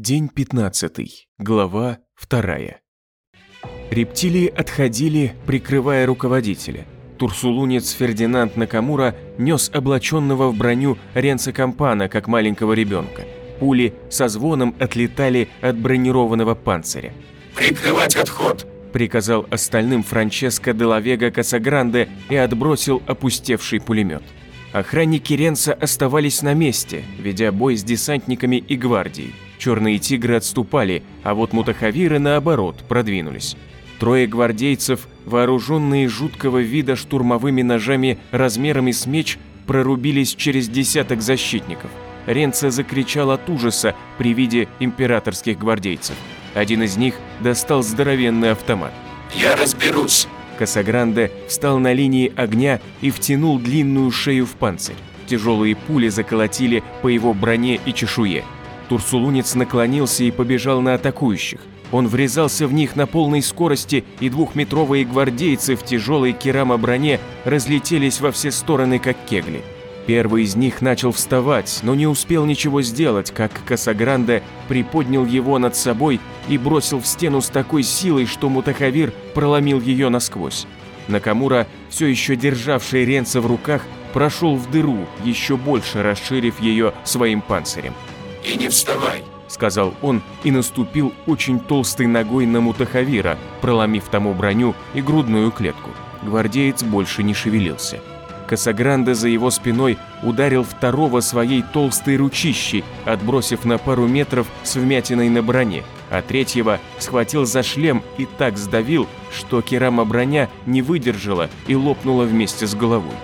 День 15. Глава 2. Рептилии отходили, прикрывая руководителя. Турсулунец Фердинанд Накамура нес облаченного в броню Ренца Кампана, как маленького ребенка. Пули со звоном отлетали от бронированного панциря. «Прикрывать отход!» – приказал остальным Франческо де Лавега Касагранде и отбросил опустевший пулемет. Охранники Ренца оставались на месте, ведя бой с десантниками и гвардией. Черные тигры отступали, а вот мутахавиры, наоборот, продвинулись. Трое гвардейцев, вооруженные жуткого вида штурмовыми ножами размерами с меч, прорубились через десяток защитников. Ренца закричал от ужаса при виде императорских гвардейцев. Один из них достал здоровенный автомат. «Я разберусь!» Касагранде встал на линии огня и втянул длинную шею в панцирь. Тяжелые пули заколотили по его броне и чешуе. Турсулунец наклонился и побежал на атакующих. Он врезался в них на полной скорости, и двухметровые гвардейцы в тяжелой керамоброне разлетелись во все стороны, как кегли. Первый из них начал вставать, но не успел ничего сделать, как Касагранде приподнял его над собой и бросил в стену с такой силой, что Мутахавир проломил ее насквозь. Накамура, все еще державший Ренца в руках, прошел в дыру, еще больше расширив ее своим панцирем. «И не вставай!» – сказал он и наступил очень толстой ногой на Мутахавира, проломив тому броню и грудную клетку. Гвардеец больше не шевелился. Касагранде за его спиной ударил второго своей толстой ручищей, отбросив на пару метров с вмятиной на броне, а третьего схватил за шлем и так сдавил, что керама-броня не выдержала и лопнула вместе с головой.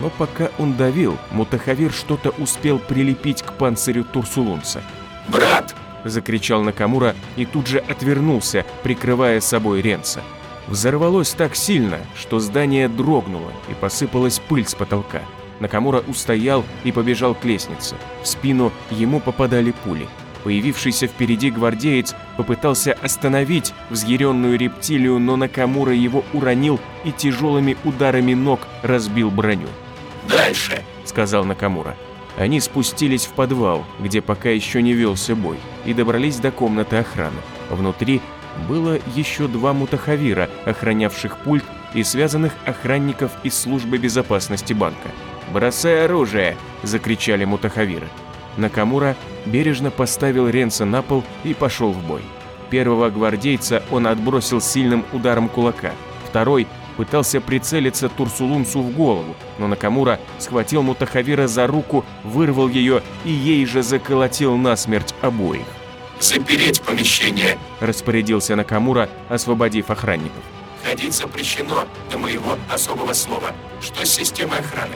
Но пока он давил, Мутахавир что-то успел прилепить к панцирю Турсулунца. «Брат!» – закричал Накамура и тут же отвернулся, прикрывая собой Ренца. Взорвалось так сильно, что здание дрогнуло и посыпалась пыль с потолка. Накамура устоял и побежал к лестнице. В спину ему попадали пули. Появившийся впереди гвардеец попытался остановить взъяренную рептилию, но Накамура его уронил и тяжелыми ударами ног разбил броню. «Дальше!» – сказал Накамура. Они спустились в подвал, где пока еще не велся бой, и добрались до комнаты охраны. Внутри было еще два мутахавира, охранявших пульт и связанных охранников из службы безопасности банка. «Бросай оружие!» – закричали мутахавиры. Накамура бережно поставил Ренца на пол и пошел в бой. Первого гвардейца он отбросил сильным ударом кулака. Второй пытался прицелиться Турсулунцу в голову, но Накамура схватил Мутахавира за руку, вырвал ее и ей же заколотил насмерть обоих. «Запереть помещение!» – распорядился Накамура, освободив охранников. «Ходить запрещено до моего особого слова. Что с системой охраны?»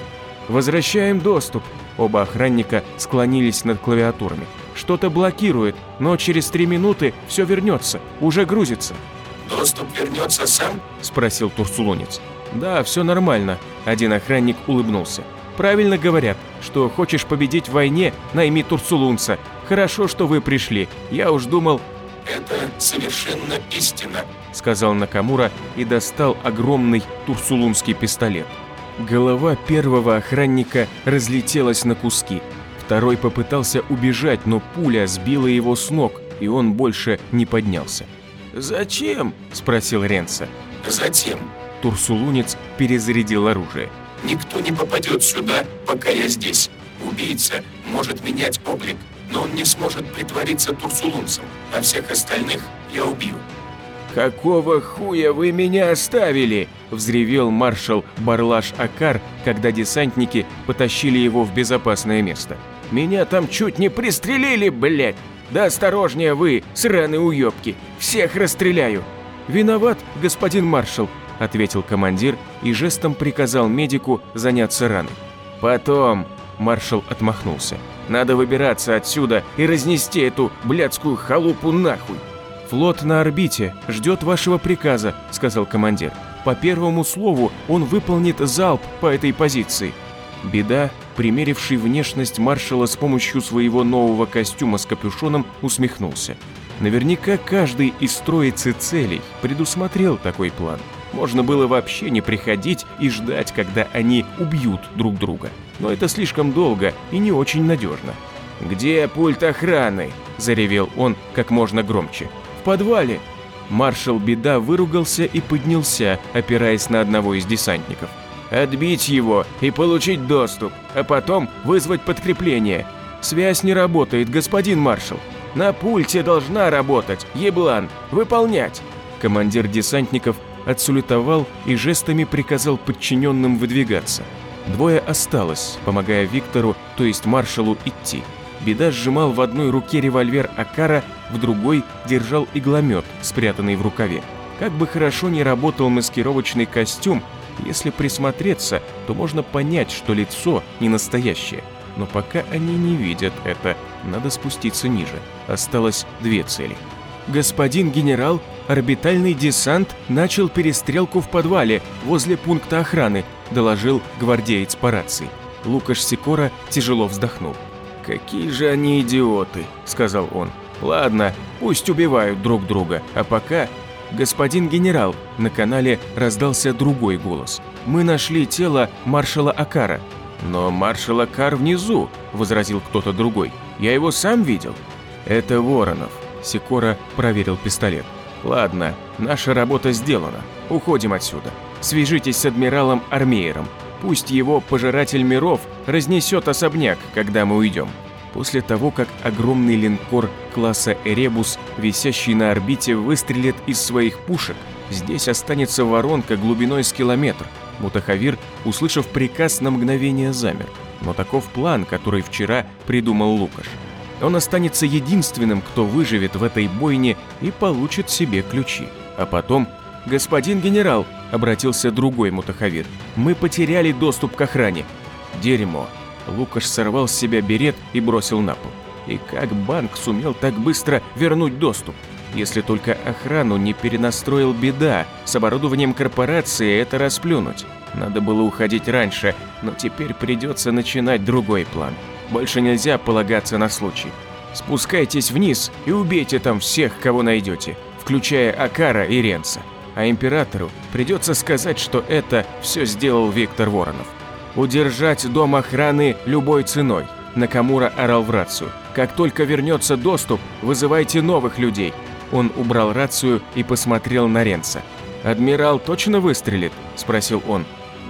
«Возвращаем доступ!» Оба охранника склонились над клавиатурами. «Что-то блокирует, но через три минуты все вернется, уже грузится». «Доступ вернется сам?» – спросил Турсулонец. «Да, все нормально», – один охранник улыбнулся. «Правильно говорят, что хочешь победить в войне, найми Турсулунца. Хорошо, что вы пришли. Я уж думал...» «Это совершенно истина», – сказал Накамура и достал огромный турсулунский пистолет. Голова первого охранника разлетелась на куски. Второй попытался убежать, но пуля сбила его с ног, и он больше не поднялся. «Зачем?» – спросил Ренса. «Затем Турсулунец перезарядил оружие. никто не попадет сюда, пока я здесь. Убийца может менять облик, но он не сможет притвориться турсулунцем, а всех остальных я убью». «Какого хуя вы меня оставили?» – взревел маршал Барлаш Акар, когда десантники потащили его в безопасное место. «Меня там чуть не пристрелили, блядь! Да осторожнее вы, сраные уёбки! Всех расстреляю!» «Виноват, господин маршал», – ответил командир и жестом приказал медику заняться раной. «Потом», – маршал отмахнулся, – «надо выбираться отсюда и разнести эту блядскую халупу нахуй!» «Флот на орбите, ждет вашего приказа», – сказал командир. «По первому слову он выполнит залп по этой позиции». Беда, примеривший внешность маршала с помощью своего нового костюма с капюшоном, усмехнулся. Наверняка каждый из троицы целей предусмотрел такой план. Можно было вообще не приходить и ждать, когда они убьют друг друга. Но это слишком долго и не очень надежно. «Где пульт охраны?» – заревел он как можно громче. «В подвале!» Маршал Беда выругался и поднялся, опираясь на одного из десантников. «Отбить его и получить доступ, а потом вызвать подкрепление. Связь не работает, господин маршал. На пульте должна работать, еблан, выполнять!» Командир десантников отсулетовал и жестами приказал подчиненным выдвигаться. Двое осталось, помогая Виктору, то есть маршалу, идти. Беда сжимал в одной руке револьвер Акара, в другой держал игломет, спрятанный в рукаве. Как бы хорошо ни работал маскировочный костюм, если присмотреться, то можно понять, что лицо не настоящее. Но пока они не видят это, надо спуститься ниже. Осталось две цели. «Господин генерал, орбитальный десант начал перестрелку в подвале возле пункта охраны», доложил гвардеец по рации. Лукаш Сикора тяжело вздохнул. «Какие же они идиоты», — сказал он. «Ладно, пусть убивают друг друга, а пока...» «Господин генерал», — на канале раздался другой голос. «Мы нашли тело маршала Акара». «Но маршал Акар внизу», — возразил кто-то другой. «Я его сам видел». «Это Воронов», — Сикора проверил пистолет. «Ладно, наша работа сделана. Уходим отсюда. Свяжитесь с адмиралом Армеером. Пусть его пожиратель миров разнесет особняк, когда мы уйдем. После того, как огромный линкор класса Эребус, висящий на орбите, выстрелит из своих пушек, здесь останется воронка глубиной с километр. Мутахавир, услышав приказ, на мгновение замер. Но таков план, который вчера придумал Лукаш. Он останется единственным, кто выживет в этой бойне и получит себе ключи. А потом «Господин генерал», — обратился другой мутахавир, — «мы потеряли доступ к охране». «Дерьмо». Лукаш сорвал с себя берет и бросил на пол. И как банк сумел так быстро вернуть доступ? Если только охрану не перенастроил беда, с оборудованием корпорации это расплюнуть. Надо было уходить раньше, но теперь придется начинать другой план. Больше нельзя полагаться на случай. Спускайтесь вниз и убейте там всех, кого найдете, включая Акара и Ренца а императору придется сказать, что это все сделал Виктор Воронов. Удержать дом охраны любой ценой. Накамура орал в рацию. Как только вернется доступ, вызывайте новых людей. Он убрал рацию и посмотрел на Ренца. «Адмирал точно выстрелит?» – спросил он.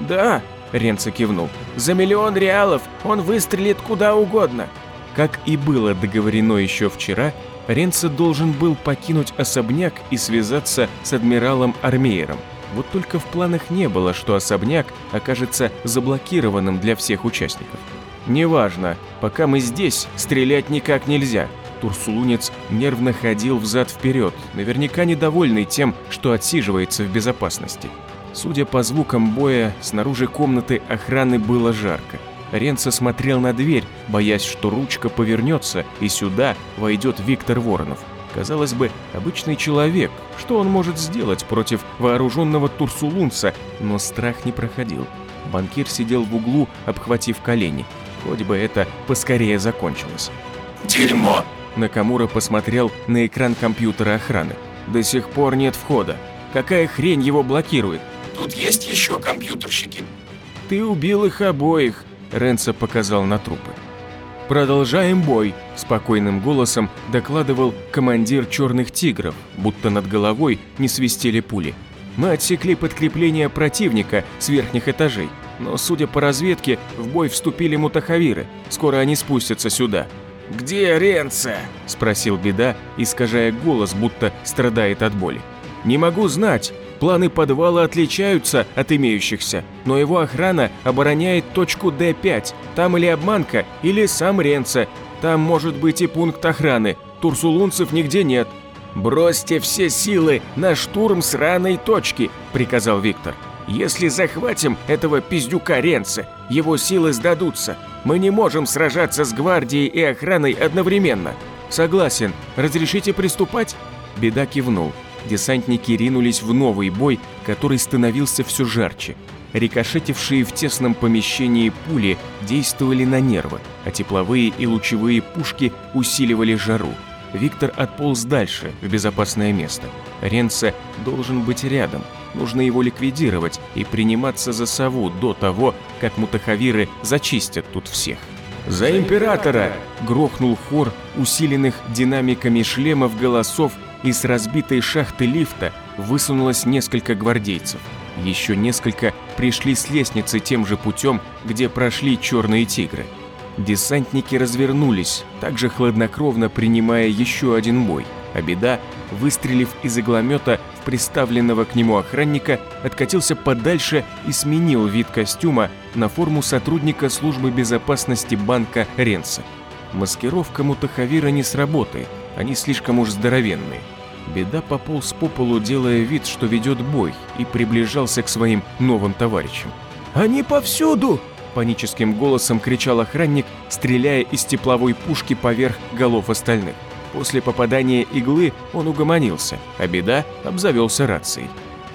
«Да», – Ренца кивнул. «За миллион реалов он выстрелит куда угодно». Как и было договорено еще вчера, Ренце должен был покинуть особняк и связаться с адмиралом Армеером. Вот только в планах не было, что особняк окажется заблокированным для всех участников. «Неважно, пока мы здесь, стрелять никак нельзя», Турсулунец нервно ходил взад-вперед, наверняка недовольный тем, что отсиживается в безопасности. Судя по звукам боя, снаружи комнаты охраны было жарко. Ренца смотрел на дверь, боясь, что ручка повернется, и сюда войдет Виктор Воронов. Казалось бы, обычный человек, что он может сделать против вооруженного турсулунца, но страх не проходил. Банкир сидел в углу, обхватив колени. Хоть бы это поскорее закончилось. «Дерьмо!» Накамура посмотрел на экран компьютера охраны. До сих пор нет входа. Какая хрень его блокирует? Тут есть еще компьютерщики. Ты убил их обоих, Ренца показал на трупы. «Продолжаем бой», – спокойным голосом докладывал командир «Черных тигров», будто над головой не свистели пули. «Мы отсекли подкрепление противника с верхних этажей, но, судя по разведке, в бой вступили мутахавиры. Скоро они спустятся сюда». «Где Ренца?» – спросил Беда, искажая голос, будто страдает от боли. «Не могу знать. Планы подвала отличаются от имеющихся, но его охрана обороняет точку Д5. Там или обманка, или сам Ренца. Там может быть и пункт охраны. Турсулунцев нигде нет. «Бросьте все силы на штурм сраной точки», – приказал Виктор. «Если захватим этого пиздюка Ренца, его силы сдадутся. Мы не можем сражаться с гвардией и охраной одновременно». «Согласен. Разрешите приступать?» Беда кивнул десантники ринулись в новый бой, который становился все жарче. Рикошетившие в тесном помещении пули действовали на нервы, а тепловые и лучевые пушки усиливали жару. Виктор отполз дальше, в безопасное место. Ренце должен быть рядом. Нужно его ликвидировать и приниматься за сову до того, как мутахавиры зачистят тут всех. «За императора!» – грохнул хор усиленных динамиками шлемов голосов, и с разбитой шахты лифта высунулось несколько гвардейцев. Еще несколько пришли с лестницы тем же путем, где прошли черные тигры. Десантники развернулись, также хладнокровно принимая еще один бой, а беда, выстрелив из игломета в приставленного к нему охранника, откатился подальше и сменил вид костюма на форму сотрудника службы безопасности банка Ренса. Маскировка Мутахавира не сработает, они слишком уж здоровенные. Беда пополз по полу, делая вид, что ведет бой, и приближался к своим новым товарищам. «Они повсюду!» – паническим голосом кричал охранник, стреляя из тепловой пушки поверх голов остальных. После попадания иглы он угомонился, а беда обзавелся рацией.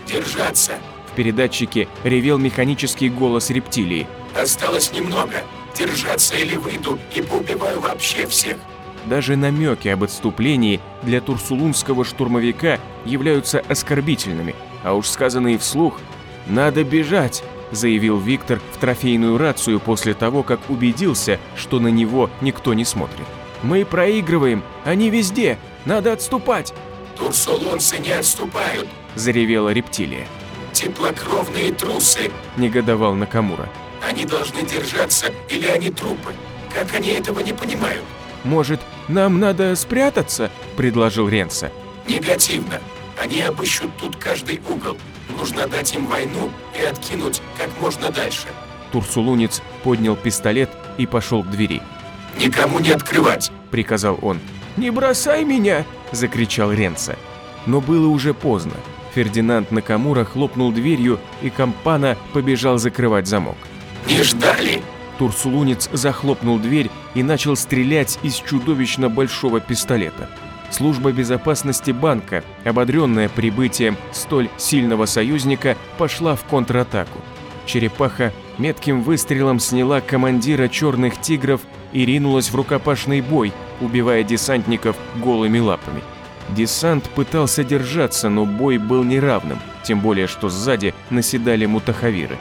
«Держаться!» В передатчике ревел механический голос рептилии. «Осталось немного. Держаться или выйду и поубиваю вообще всех. Даже намеки об отступлении для турсулунского штурмовика являются оскорбительными, а уж сказанные вслух «надо бежать», заявил Виктор в трофейную рацию после того, как убедился, что на него никто не смотрит. «Мы проигрываем, они везде, надо отступать!» «Турсулунцы не отступают!» – заревела рептилия. «Теплокровные трусы!» – негодовал Накамура. «Они должны держаться, или они трупы. Как они этого не понимают?» «Может, нам надо спрятаться?» – предложил Ренса. «Негативно. Они обыщут тут каждый угол. Нужно дать им войну и откинуть как можно дальше». Турсулунец поднял пистолет и пошел к двери. «Никому не открывать!» – приказал он. «Не бросай меня!» – закричал Ренса. Но было уже поздно. Фердинанд Накамура хлопнул дверью, и Кампана побежал закрывать замок. «Не ждали!» Турсулунец захлопнул дверь и начал стрелять из чудовищно большого пистолета. Служба безопасности банка, ободренная прибытием столь сильного союзника, пошла в контратаку. Черепаха метким выстрелом сняла командира черных тигров и ринулась в рукопашный бой, убивая десантников голыми лапами. Десант пытался держаться, но бой был неравным, тем более что сзади наседали мутахавиры.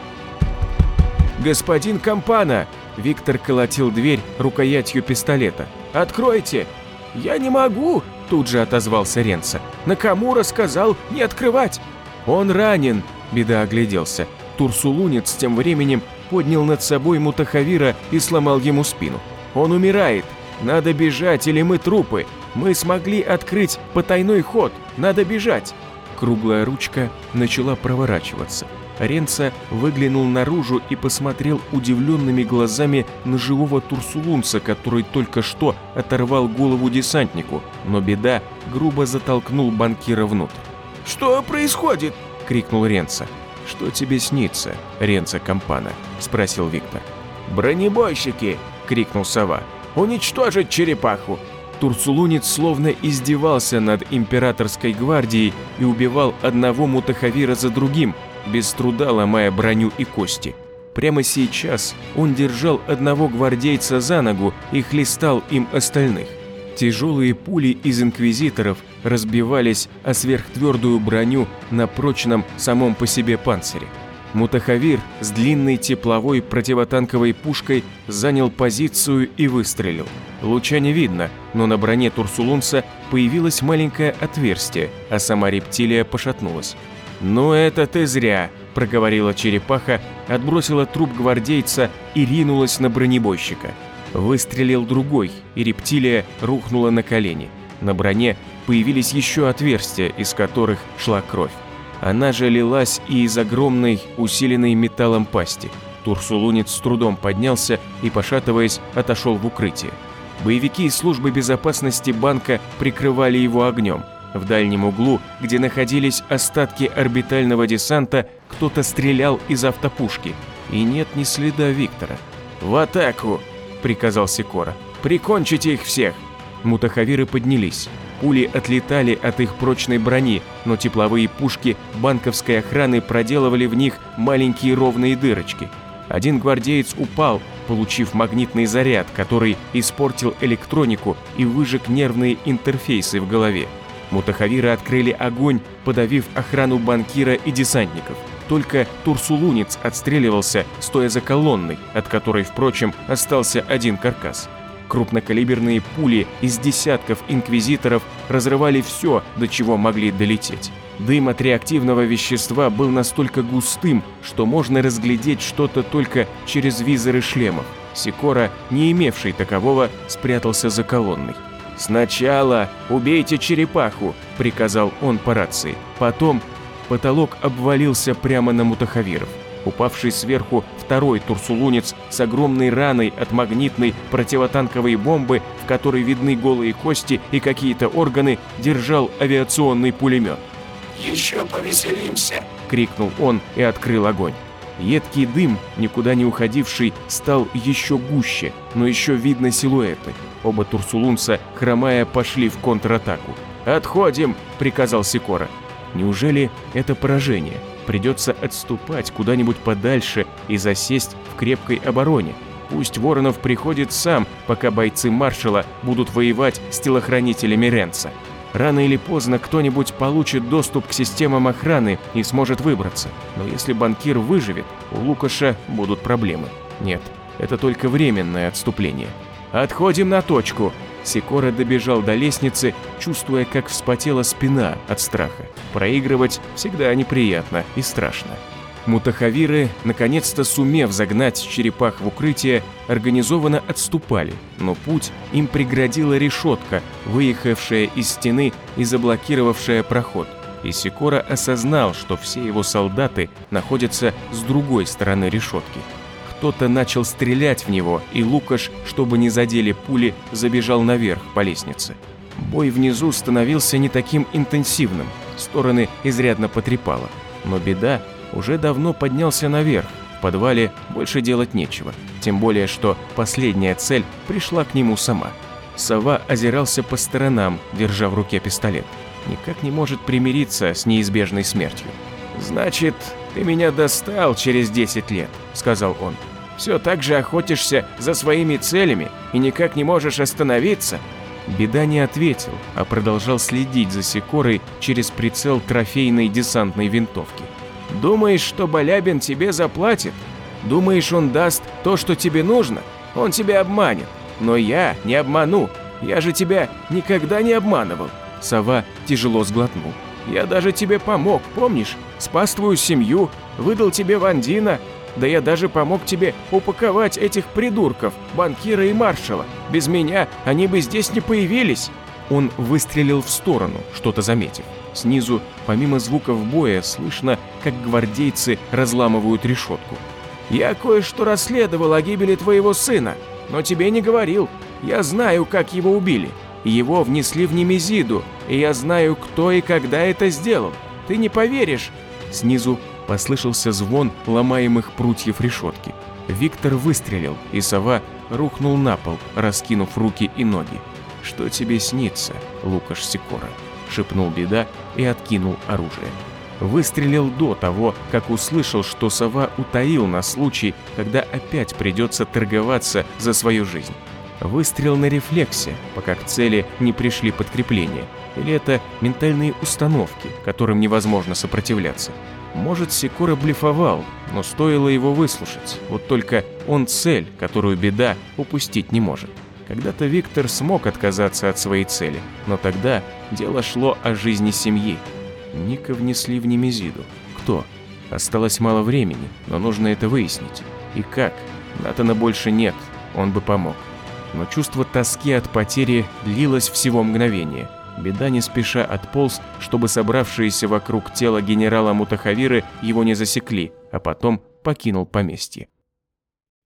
«Господин Кампана!» Виктор колотил дверь рукоятью пистолета. «Откройте!» «Я не могу!» Тут же отозвался Ренца. «Накамура сказал не открывать!» «Он ранен!» Беда огляделся. Турсулунец тем временем поднял над собой Мутахавира и сломал ему спину. «Он умирает! Надо бежать, или мы трупы! Мы смогли открыть потайной ход! Надо бежать!» Круглая ручка начала проворачиваться. Ренца выглянул наружу и посмотрел удивленными глазами на живого турсулунца, который только что оторвал голову десантнику, но беда грубо затолкнул банкира внутрь. «Что происходит?» – крикнул Ренца. «Что тебе снится, Ренца Кампана?» – спросил Виктор. «Бронебойщики!» – крикнул сова. «Уничтожить черепаху!» Турсулунец словно издевался над императорской гвардией и убивал одного мутахавира за другим, без труда ломая броню и кости. Прямо сейчас он держал одного гвардейца за ногу и хлестал им остальных. Тяжелые пули из инквизиторов разбивались о сверхтвердую броню на прочном самом по себе панцире. Мутахавир с длинной тепловой противотанковой пушкой занял позицию и выстрелил. Луча не видно, но на броне Турсулунца появилось маленькое отверстие, а сама рептилия пошатнулась. «Ну это ты зря», – проговорила черепаха, отбросила труп гвардейца и ринулась на бронебойщика. Выстрелил другой, и рептилия рухнула на колени. На броне появились еще отверстия, из которых шла кровь. Она же лилась и из огромной, усиленной металлом пасти. Турсулунец с трудом поднялся и, пошатываясь, отошел в укрытие. Боевики из службы безопасности банка прикрывали его огнем – в дальнем углу, где находились остатки орбитального десанта, кто-то стрелял из автопушки. И нет ни следа Виктора. «В атаку!» – приказал Сикора. «Прикончите их всех!» Мутахавиры поднялись. Пули отлетали от их прочной брони, но тепловые пушки банковской охраны проделывали в них маленькие ровные дырочки. Один гвардеец упал, получив магнитный заряд, который испортил электронику и выжег нервные интерфейсы в голове. Мутахавиры открыли огонь, подавив охрану банкира и десантников. Только Турсулунец отстреливался, стоя за колонной, от которой, впрочем, остался один каркас. Крупнокалиберные пули из десятков инквизиторов разрывали все, до чего могли долететь. Дым от реактивного вещества был настолько густым, что можно разглядеть что-то только через визоры шлемов. Сикора, не имевший такового, спрятался за колонной. «Сначала убейте черепаху», – приказал он по рации. Потом потолок обвалился прямо на мутахавиров. Упавший сверху второй турсулунец с огромной раной от магнитной противотанковой бомбы, в которой видны голые кости и какие-то органы, держал авиационный пулемет. «Еще повеселимся!» – крикнул он и открыл огонь. Едкий дым, никуда не уходивший, стал еще гуще, но еще видно силуэты. Оба турсулунца, хромая, пошли в контратаку. «Отходим!» – приказал Сикора. Неужели это поражение? Придется отступать куда-нибудь подальше и засесть в крепкой обороне. Пусть Воронов приходит сам, пока бойцы маршала будут воевать с телохранителями Ренца. Рано или поздно кто-нибудь получит доступ к системам охраны и сможет выбраться. Но если банкир выживет, у Лукаша будут проблемы. Нет, это только временное отступление. «Отходим на точку!» Сикора добежал до лестницы, чувствуя, как вспотела спина от страха. Проигрывать всегда неприятно и страшно. Мутахавиры, наконец-то сумев загнать черепах в укрытие, организованно отступали, но путь им преградила решетка, выехавшая из стены и заблокировавшая проход. И Сикора осознал, что все его солдаты находятся с другой стороны решетки. Кто-то начал стрелять в него, и Лукаш, чтобы не задели пули, забежал наверх по лестнице. Бой внизу становился не таким интенсивным, стороны изрядно потрепало. Но беда уже давно поднялся наверх. В подвале больше делать нечего. Тем более, что последняя цель пришла к нему сама. Сова озирался по сторонам, держа в руке пистолет. Никак не может примириться с неизбежной смертью. «Значит, ты меня достал через 10 лет», — сказал он. «Все так же охотишься за своими целями и никак не можешь остановиться?» Беда не ответил, а продолжал следить за Сикорой через прицел трофейной десантной винтовки. Думаешь, что Балябин тебе заплатит? Думаешь, он даст то, что тебе нужно? Он тебя обманет. Но я не обману. Я же тебя никогда не обманывал. Сова тяжело сглотнул. Я даже тебе помог, помнишь? Спас твою семью, выдал тебе Вандина. Да я даже помог тебе упаковать этих придурков, банкира и маршала. Без меня они бы здесь не появились. Он выстрелил в сторону, что-то заметив. Снизу, помимо звуков боя, слышно, как гвардейцы разламывают решетку. «Я кое-что расследовал о гибели твоего сына, но тебе не говорил. Я знаю, как его убили. Его внесли в Немезиду, и я знаю, кто и когда это сделал. Ты не поверишь!» Снизу послышался звон ломаемых прутьев решетки. Виктор выстрелил, и сова рухнул на пол, раскинув руки и ноги. «Что тебе снится, Лукаш Сикора?» – шепнул Беда и откинул оружие. Выстрелил до того, как услышал, что сова утаил на случай, когда опять придется торговаться за свою жизнь. Выстрел на рефлексе, пока к цели не пришли подкрепления. Или это ментальные установки, которым невозможно сопротивляться. Может, Сикора блефовал, но стоило его выслушать. Вот только он цель, которую беда упустить не может. Когда-то Виктор смог отказаться от своей цели, но тогда дело шло о жизни семьи. Ника внесли в Немезиду. Кто? Осталось мало времени, но нужно это выяснить. И как? Натана больше нет, он бы помог. Но чувство тоски от потери длилось всего мгновение. Беда не спеша отполз, чтобы собравшиеся вокруг тела генерала Мутахавиры его не засекли, а потом покинул поместье.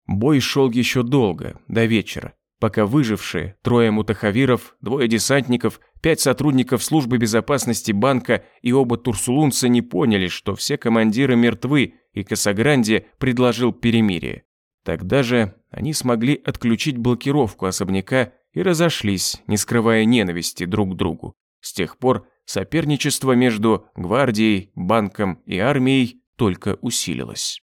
Бой шел еще долго, до вечера пока выжившие, трое мутахавиров, двое десантников, пять сотрудников службы безопасности банка и оба турсулунца не поняли, что все командиры мертвы, и Касагранди предложил перемирие. Тогда же они смогли отключить блокировку особняка и разошлись, не скрывая ненависти друг к другу. С тех пор соперничество между гвардией, банком и армией только усилилось.